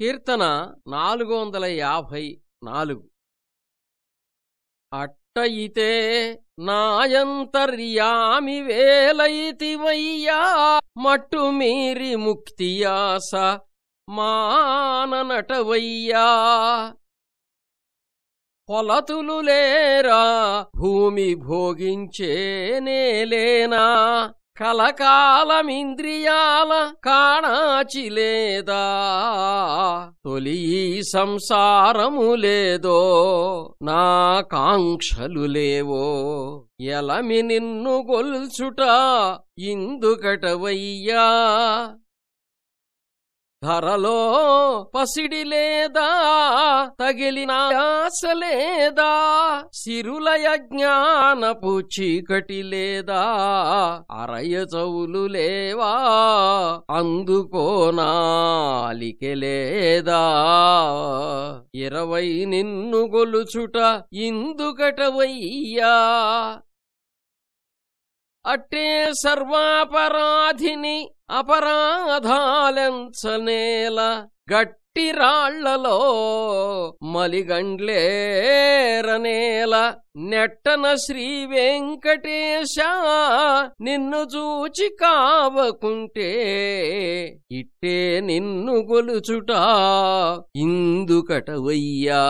కీర్తన నాలుగు వందల యాభై నాలుగు అట్టయితే నాయంతర్యామి వేలైతివయ్యా మట్టు మీరి ముక్తియాస మాననటవయ్యా. పొలతులు లేరా భూమి భోగించేనేలేనా కలకాలమింద్రియాల కాణాచిలేదా తొలి సంసారము లేదో నా కాంక్షలు లేవో? ఎలమి నిన్ను గొల్చుట ఇందుకటవయ్యా? ధరలో పసిడి లేదా తగిలిన ఆశ లేదా సిరులయ జ్ఞానపు చీకటి లేదా అరయ చవులు లేవా అందుకోనాలికె లేదా. ఇరవై నిన్ను గొలుచుట ఇందుకటవయ్యా. అట్టే సర్వాపరాధిని అపరాధాలెంచనేల గట్టి రాళ్ళలో మలిగండ్లేరనేల నెట్టన శ్రీ వెంకటేశ నిన్ను చూచి కావకుంటే ఇట్టే నిన్ను గొలుచుట ఇందుకటవయ్యా.